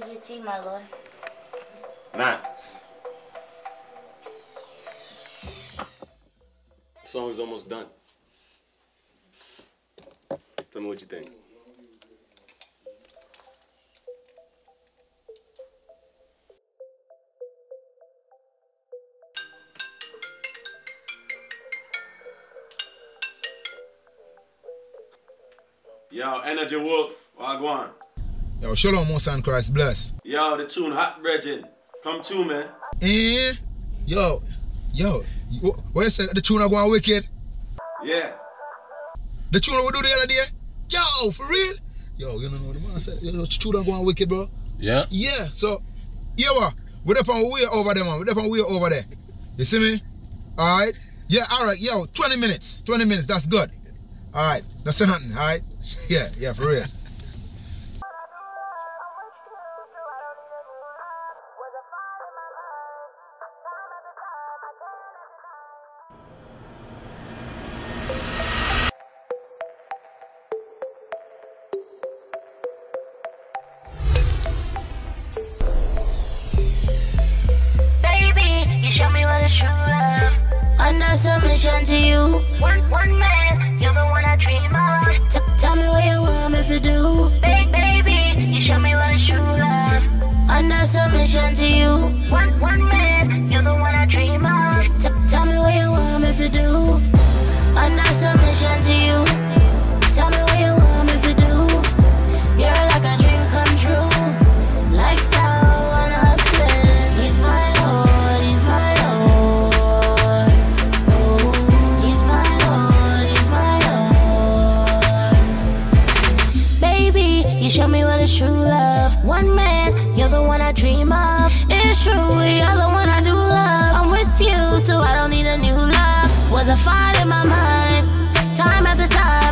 Tea, my lord. Nice. Song is almost done. Tell me what you think. Yo, Energy Wolf, Wagwan. Yo, Shalom, Most and Christ bless. Yo, the tune Hot Brethren. Come to man. Eh? Yo, yo, wh- what you said? The tune are going wicked? Yeah. The tune we do the other day? Yo, for real? Yo, you don't know what the man said? Yo, the tune are going wicked, bro. Yeah. Yeah, so, yeah, what? We're up on way over there, man. We're up on way over there. You see me? All right? Yeah, all right, yo, 20 minutes. 20 minutes, that's good. All right, that's nothing, all right? Yeah, yeah, for real. True love. Under submission to you. One, one man, you're the one I dream of. Tell me you do. Ba- baby, you show me true love. Under submission to you. One, one One man, you're the one I dream of. It's true, you're the one I do love. I'm with you, so I don't need a new love. Was a fight in my mind. Time after time,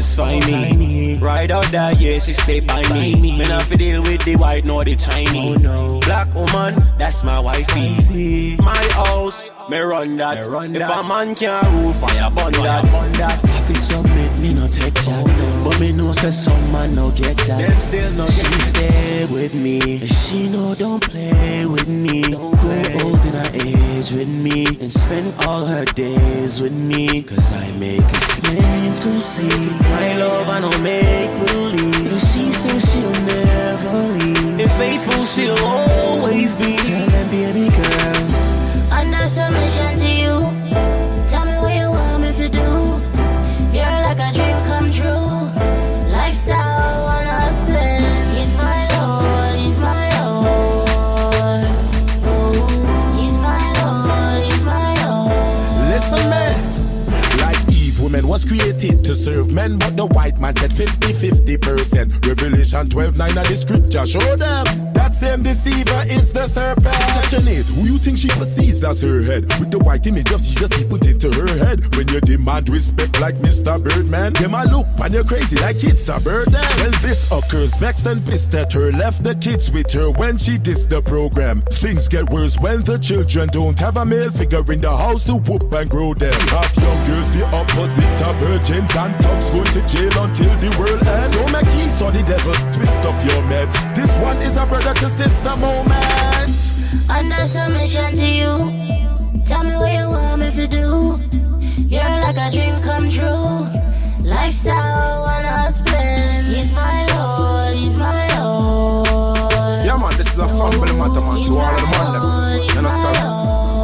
satisfy me. Ride out that, yeah, she stay by me. Me not fi deal with the white nor the Chinese. Black woman, that's my wifey. My house, me run that. if a man can't rule, fire burn that. Fi submit, me no take that. But me know say some man no get that. Them still no she stay with me. And she know don't play with me. Grow old in her age with me. And spend all her days with me. Cause I make it plain to see. My love, I don't make believe. And she says she'll never leave. If faithful, she'll always be. Men, but the white man said 50 50 percent. Revelation 12 9 of the scripture show them that same deceiver is the serpent. Section 8, who you think she perceives that's her head? With the white image of Jesus, he put into her head. When you demand respect like Mr. Birdman, them I look and you're crazy like it's a bird. Well, this occurs, vexed and pissed at her. Left the kids with her when she dissed the program. Things get worse when the children don't have a male figure in the house to whoop and grow them. Half young girls, the opposite of virgins and thugs going to jail until the world ends. Don't make geese or the devil twist up your meds. This one is a brother to sister moment. Under submission to you. Tell me what you want me to do. You're like a dream come true. Lifestyle on a husband. He's my lord, he's my lord. Yeah, man, this is a family matter, man. To all of the man. You understand?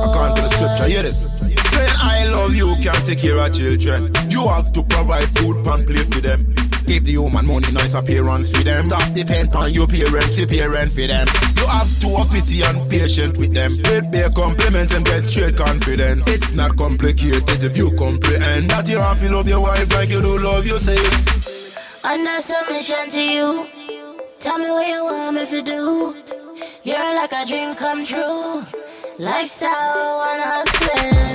According to the scripture, hear this. Saying I love you can't take care of children. You have to provide food and play for them. Give the human money, nice appearance for them. Stop depend on your parents, your parent for them. You have to have pity and patient with them. It be a compliment and get straight confidence. It's not complicated if you comprehend that you have to love your wife like you do love yourself. Under submission to you. Tell me what you want me to do. You're like a dream come true. Lifestyle, one hustling.